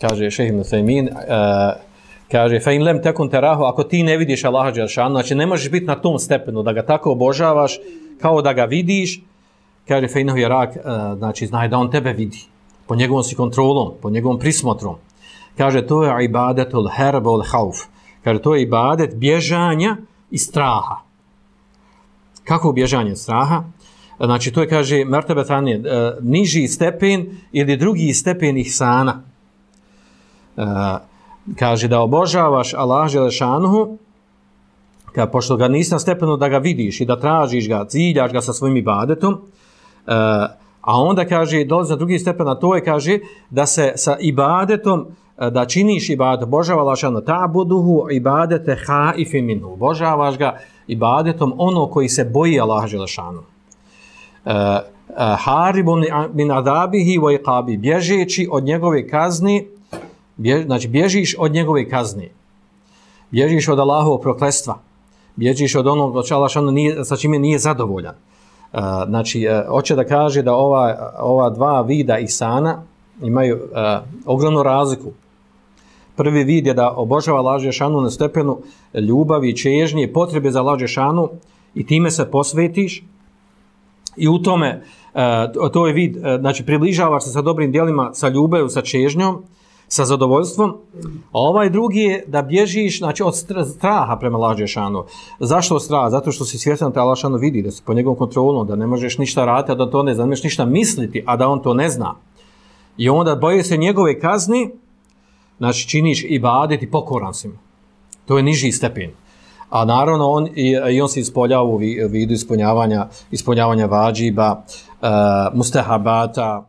kaže šehi Musaimin, uh, eh, kaže, fa in lem tekun terahu, ako ti ne vidiš Allaha Đelšanu, znači ne možeš biti na tom stepenu da ga tako obožavaš, kao da ga vidiš, kaže, fa inahu jerak, uh, eh, znači znaj da on tebe vidi, po njegovom si kontrolom, po njegovom prismotrom. Kaže, to je ibadetul herb ul hauf. Kaže, to je ibadet bježanja i straha. Kako bježanje straha? Znači, to je, kaže, mrtebe tanje, uh, niži stepen ili drugi stepen ihsana. Eh, kaže da obožavaš Allah Želešanuhu, ka, pošto ga nisi na stepenu da ga vidiš i da tražiš ga, ciljaš ga sa svojim ibadetom, uh, a onda kaže, dolazi na drugi stepen, a to je, kaže, da se sa ibadetom, eh, da činiš ibadet, obožava Allah Želešanuhu, ta buduhu ibadete haifi minu, obožavaš ga ibadetom ono koji se boji Allah Želešanuhu. Uh, uh, haribun min adabihi wa iqabi, bježeći od njegove kazni, Bje, znači, bježiš od njegove kazne. Bježiš od Allahovog proklestva. Bježiš od onog što nije, sa čime nije zadovoljan. Uh, znači, uh, hoće da kaže da ova, ova dva vida Isana imaju uh, ogromnu razliku. Prvi vid je da obožava Lađešanu na stepenu ljubavi, čežnje, potrebe za Lađešanu i time se posvetiš. I u tome, uh, to je vid, uh, znači, približavaš se sa dobrim dijelima, sa ljubavju, sa čežnjom, sa zadovoljstvom. A ovaj drugi je da bježiš znači, od straha prema lađe. Zašto strah? Zato što si svjestan da Allah vidi, da si po njegovom kontrolom, da ne možeš ništa raditi, a da to ne znaš, ništa misliti, a da on to ne zna. I onda boje se njegove kazni, znači činiš i badet i pokoran si To je niži stepen. A naravno on i, i on se ispoljava u vidu ispunjavanja, ispunjavanja vađiba, eh, uh, mustehabata,